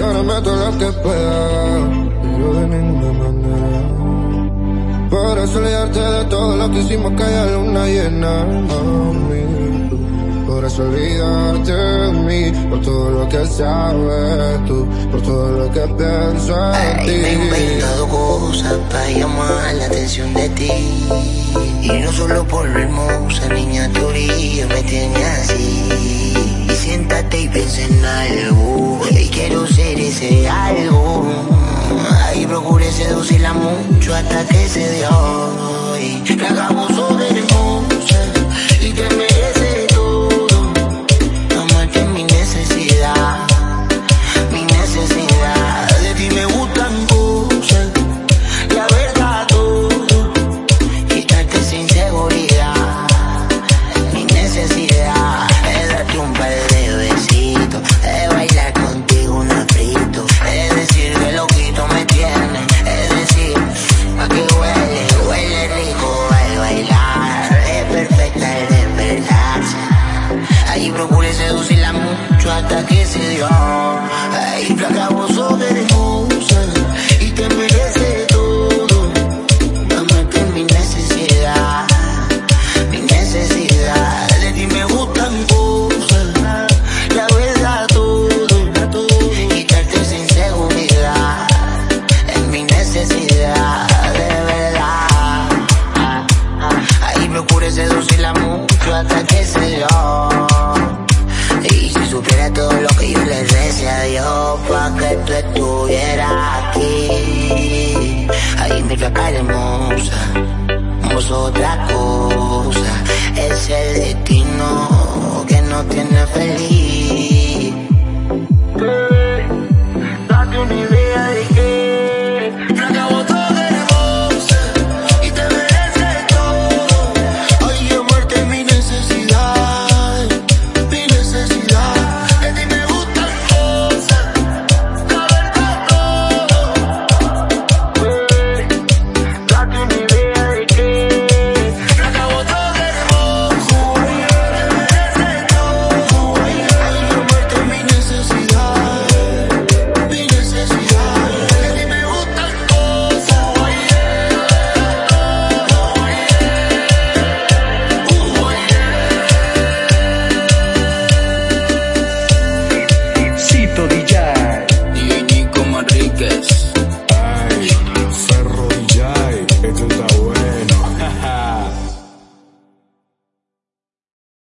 Dame todo lo que pueda, pero de ninguna manera. Por eso olvidarte de todo lo que hicimos que haya luna llena, mami. Por eso olvidarte de mí, por todo lo que sabes tú, por todo lo que pienso en ti. me he inventado cosas para llamar la atención de ti. Y no solo por lo hermosa, niña, tu orilla me tiene así. Y siéntate y piensa en algo. Y quiero ser ese algo. Ay, procure seducirla mucho hasta que se. Que hagamos Ahí procure seducirla mucho hasta que se dio. Ahí flaca vos sos hermosa y te merece todo. Amarte es mi necesidad, mi necesidad. De ti me gustan cosas, la verdad todo. Quitarte esa inseguridad es mi necesidad, de verdad. Ahí procure seducirla mucho hasta que se dio. Y si supiera todo lo que yo le recé a Dios pa' que tú estuvieras aquí. Ahí mi flaca hermosa, vos otra cosa. Es el destino que no tiene feliz.